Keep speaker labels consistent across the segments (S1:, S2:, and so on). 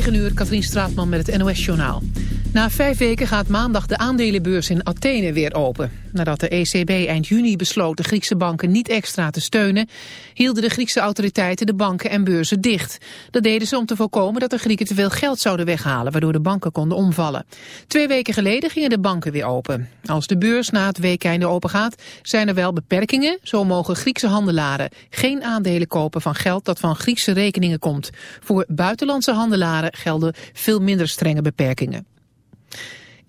S1: 9 uur, Katrien Straatman met het NOS-journaal. Na vijf weken gaat maandag de aandelenbeurs in Athene weer open. Nadat de ECB eind juni besloot de Griekse banken niet extra te steunen... hielden de Griekse autoriteiten de banken en beurzen dicht. Dat deden ze om te voorkomen dat de Grieken te veel geld zouden weghalen... waardoor de banken konden omvallen. Twee weken geleden gingen de banken weer open. Als de beurs na het weekeinde open gaat, zijn er wel beperkingen. Zo mogen Griekse handelaren geen aandelen kopen van geld dat van Griekse rekeningen komt. Voor buitenlandse handelaren gelden veel minder strenge beperkingen.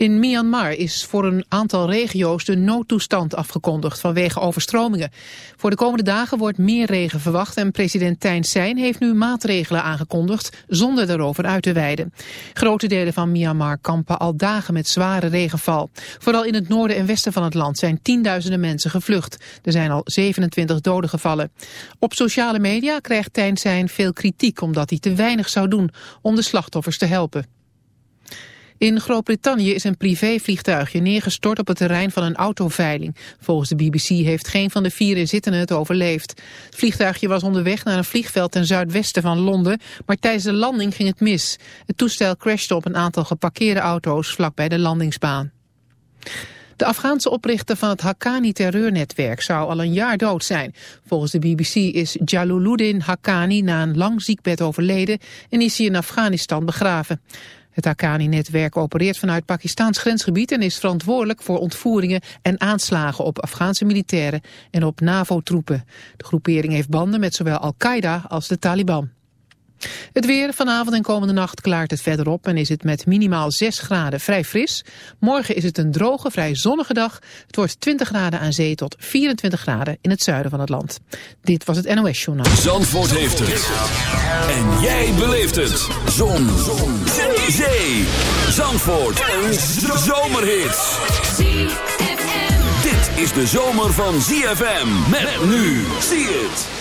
S1: In Myanmar is voor een aantal regio's de noodtoestand afgekondigd vanwege overstromingen. Voor de komende dagen wordt meer regen verwacht en president Thein Sein heeft nu maatregelen aangekondigd zonder daarover uit te wijden. Grote delen van Myanmar kampen al dagen met zware regenval. Vooral in het noorden en westen van het land zijn tienduizenden mensen gevlucht. Er zijn al 27 doden gevallen. Op sociale media krijgt Thein Sein veel kritiek omdat hij te weinig zou doen om de slachtoffers te helpen. In Groot-Brittannië is een privévliegtuigje neergestort op het terrein van een autoveiling. Volgens de BBC heeft geen van de vier inzittenden het overleefd. Het vliegtuigje was onderweg naar een vliegveld ten zuidwesten van Londen, maar tijdens de landing ging het mis. Het toestel crashte op een aantal geparkeerde auto's vlakbij de landingsbaan. De Afghaanse oprichter van het Haqqani-terreurnetwerk zou al een jaar dood zijn. Volgens de BBC is Jaluluddin Haqqani na een lang ziekbed overleden en is hij in Afghanistan begraven. Het Haqqani-netwerk opereert vanuit Pakistaans grensgebied en is verantwoordelijk voor ontvoeringen en aanslagen op Afghaanse militairen en op NAVO-troepen. De groepering heeft banden met zowel Al-Qaeda als de Taliban. Het weer vanavond en komende nacht klaart het verder op en is het met minimaal 6 graden vrij fris. Morgen is het een droge, vrij zonnige dag. Het wordt 20 graden aan zee tot 24 graden in het zuiden van het land. Dit was het NOS Journaal.
S2: Zandvoort heeft het. En jij beleeft het. Zon. Zon. Zee. Zandvoort. Een zomerhit. Dit is de zomer van ZFM. Met nu. Zie het.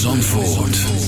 S3: Zandvoort.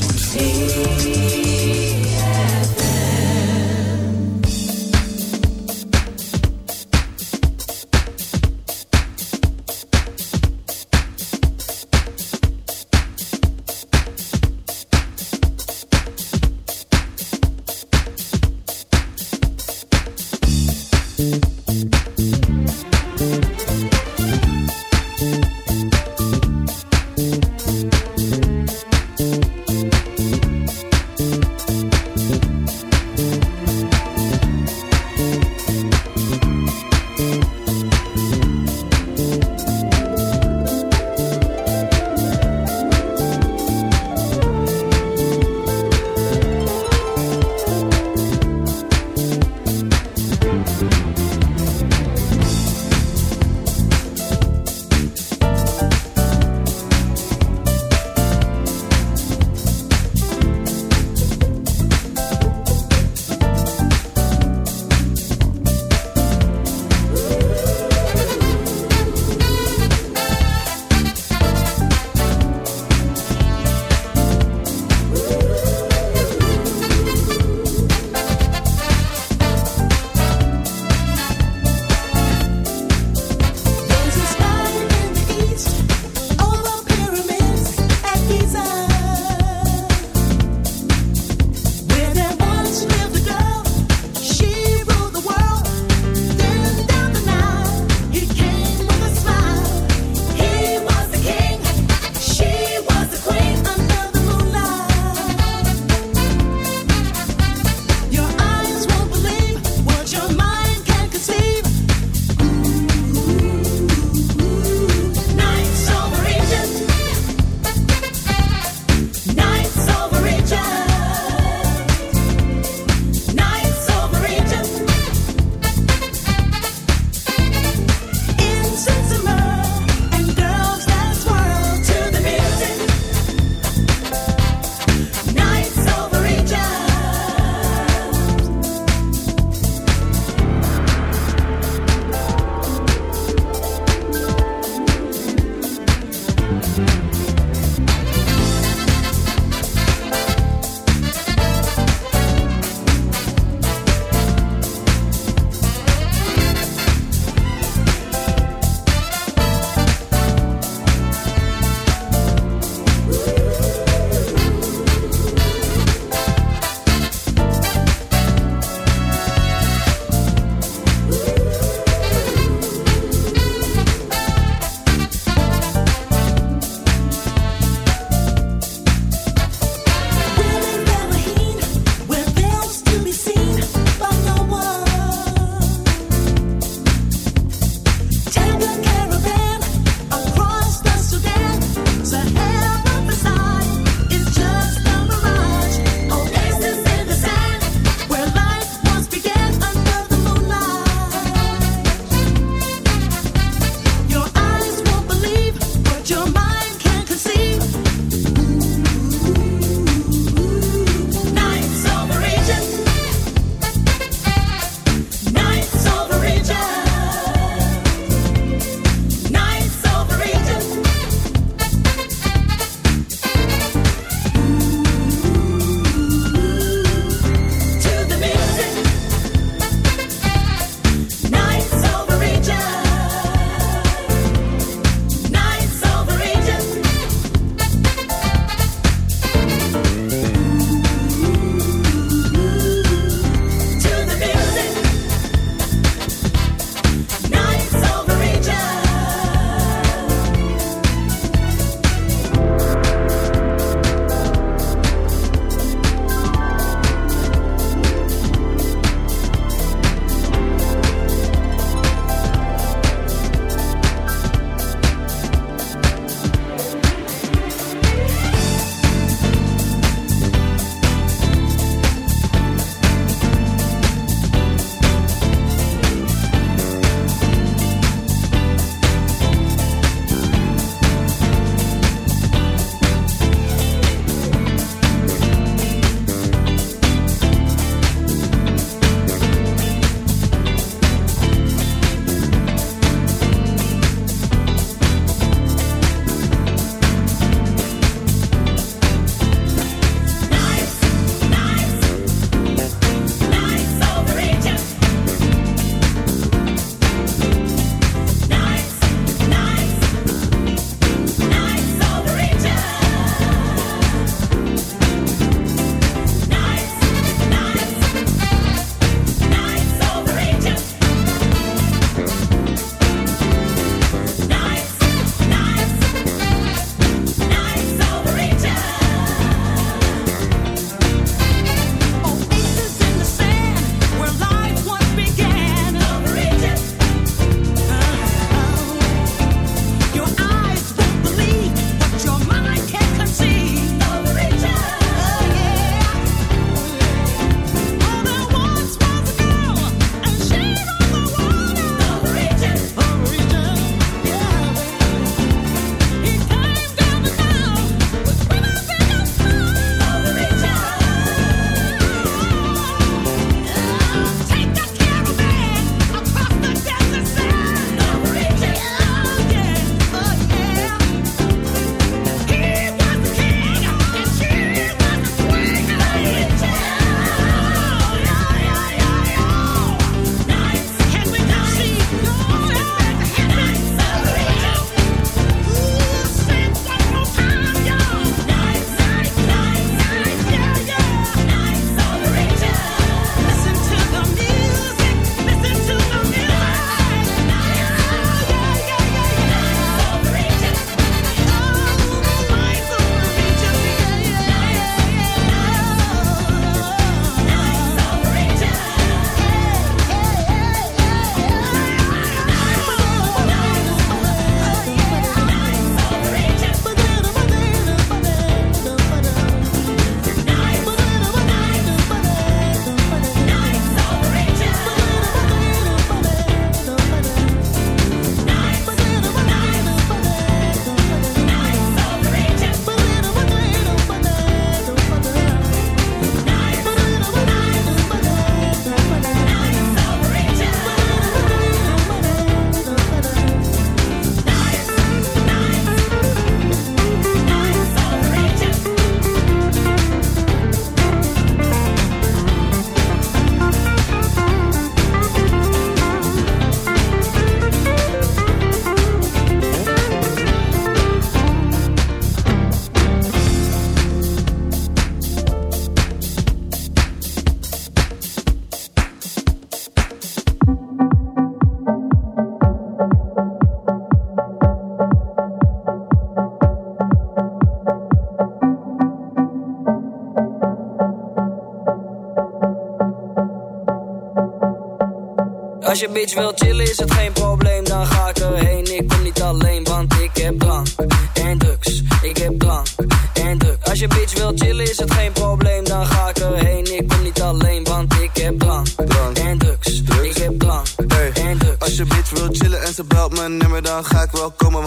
S4: Je bitch wil chillen is het geen probleem, dan ga ik erheen. Ik kom niet alleen, want ik heb drank en drugs. Ik heb drank en drugs. Als je bitch wil chillen is het geen probleem, dan ga ik erheen. Ik kom niet alleen, want ik heb drank, drank. en drugs. Ik heb drank hey. en drugs.
S5: Als je bitch wil chillen en ze belt mijn nummer, dan ga ik wel komen,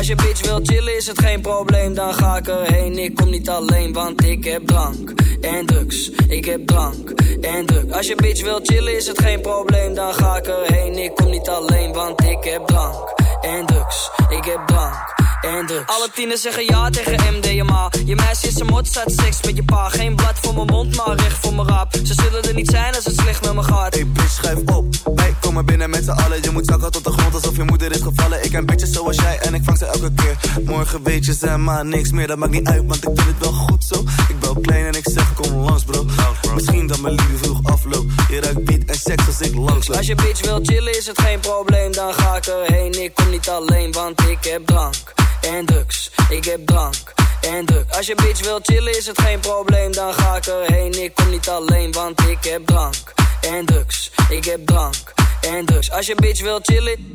S4: Als je bitch wil chillen, is het geen probleem, dan ga ik erheen. Ik kom niet alleen, want ik heb drank en drugs. Ik heb drank en drugs. Als je bitch wil chillen, is het geen probleem, dan ga ik erheen. Ik kom niet alleen, want ik heb drank en drugs. Ik heb drank en drugs. Alle tieners zeggen ja tegen MDMA. Je meisje is een mot, staat seks met je pa. Geen blad voor mijn mond, maar recht voor mijn rap. Ze zullen er niet zijn als het slecht met me gaat.
S5: Hey bitch, schuif op. Wij komen binnen met z'n allen. Je moet zakken tot de grond alsof je gevallen. Zoals jij en ik vang ze elke keer. Morgen weet je ze maar niks meer. Dat maakt niet uit, want ik vind het wel goed zo. Ik bel klein en ik zeg kom langs bro. Misschien dat mijn liefde vroeg afloopt. Je ruikt beat en seks als ik langsloop.
S4: Als je bitch wil chillen is het geen probleem. Dan ga ik erheen. Ik kom niet alleen, want ik heb drank en drugs. Ik heb drank en drugs. Als je bitch wil chillen is het geen probleem, dan ga ik erheen. Ik kom niet alleen, want ik heb drank en drugs. Ik heb drank en drugs. Als je bitch wil chillen,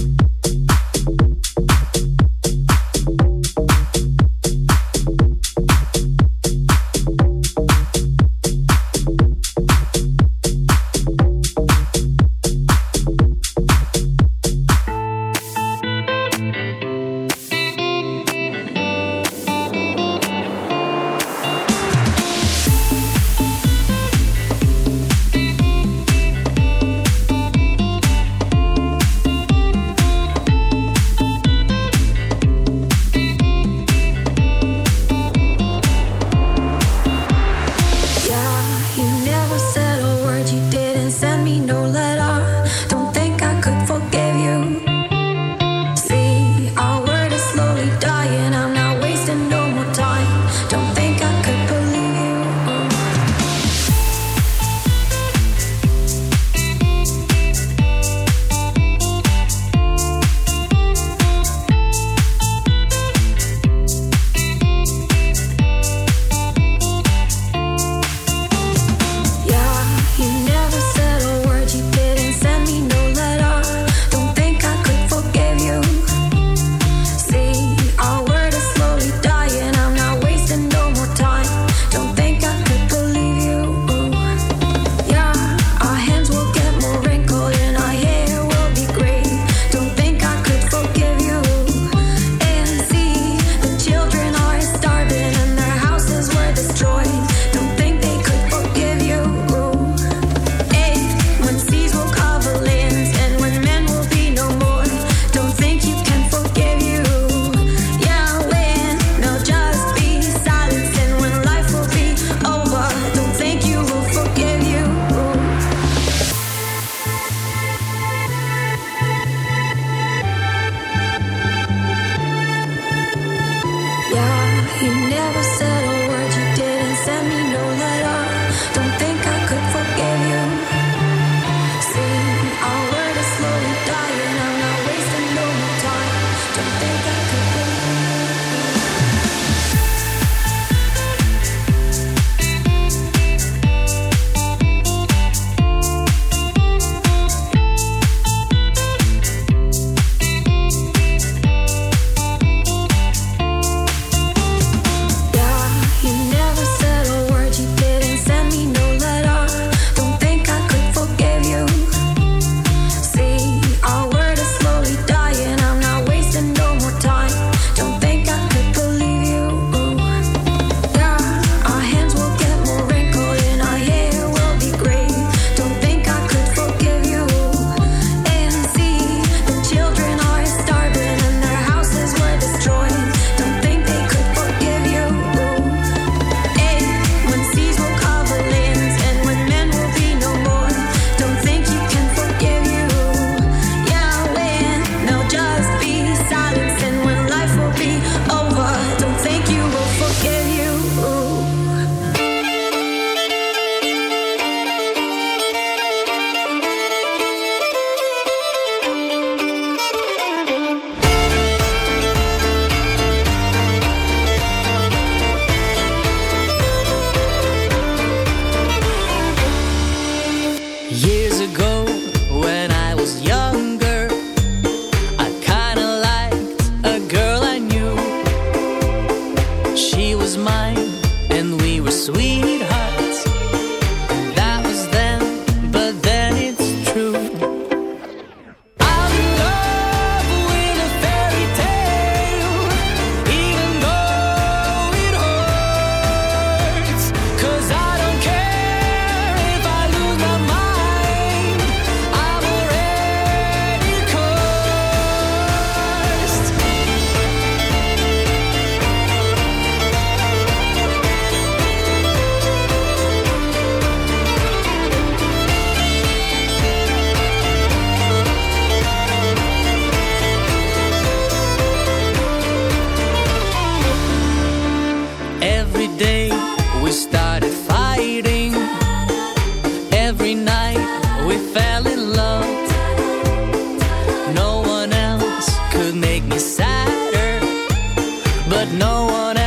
S2: 106.9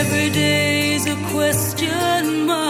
S6: Every day's a question mark.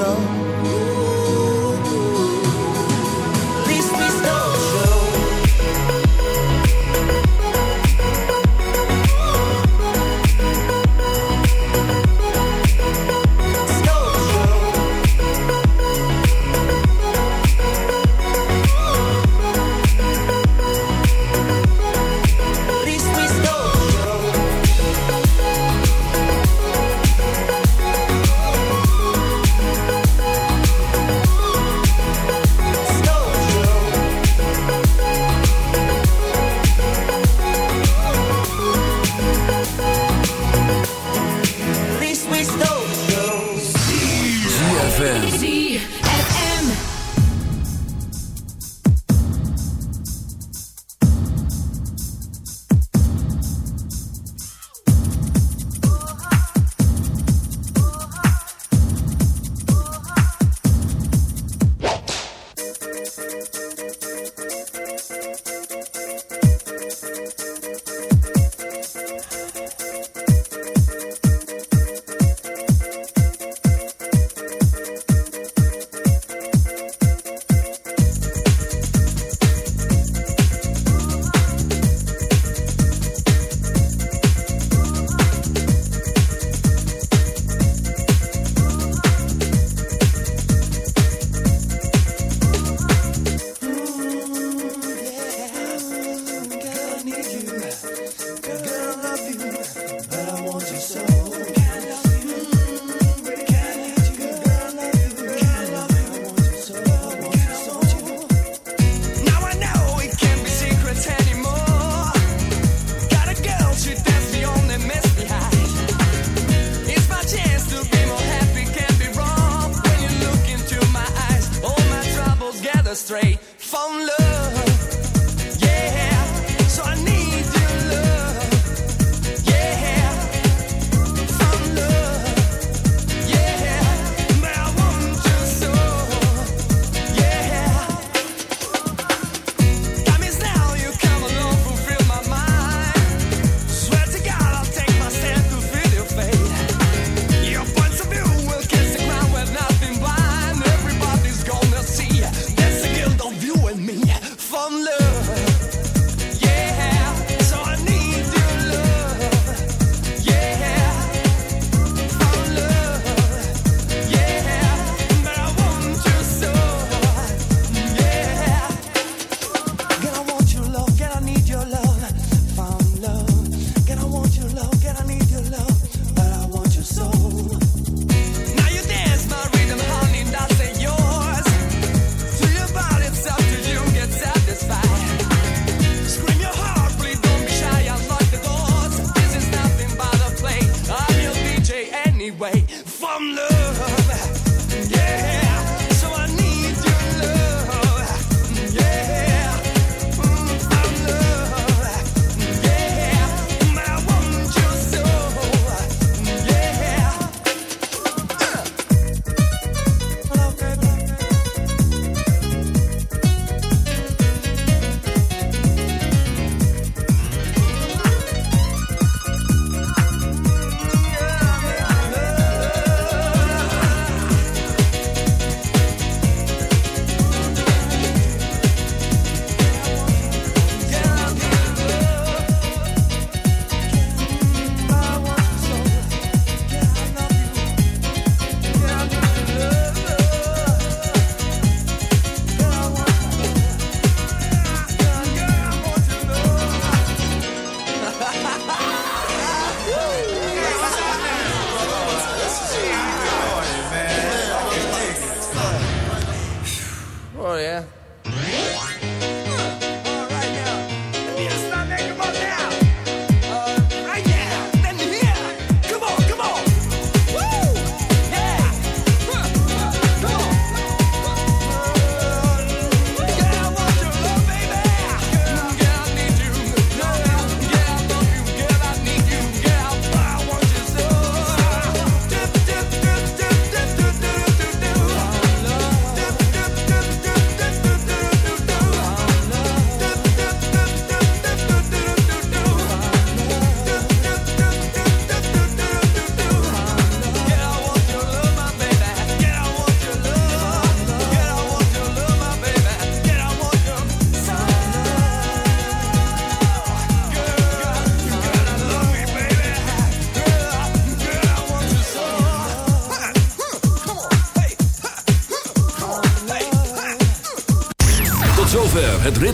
S7: Show.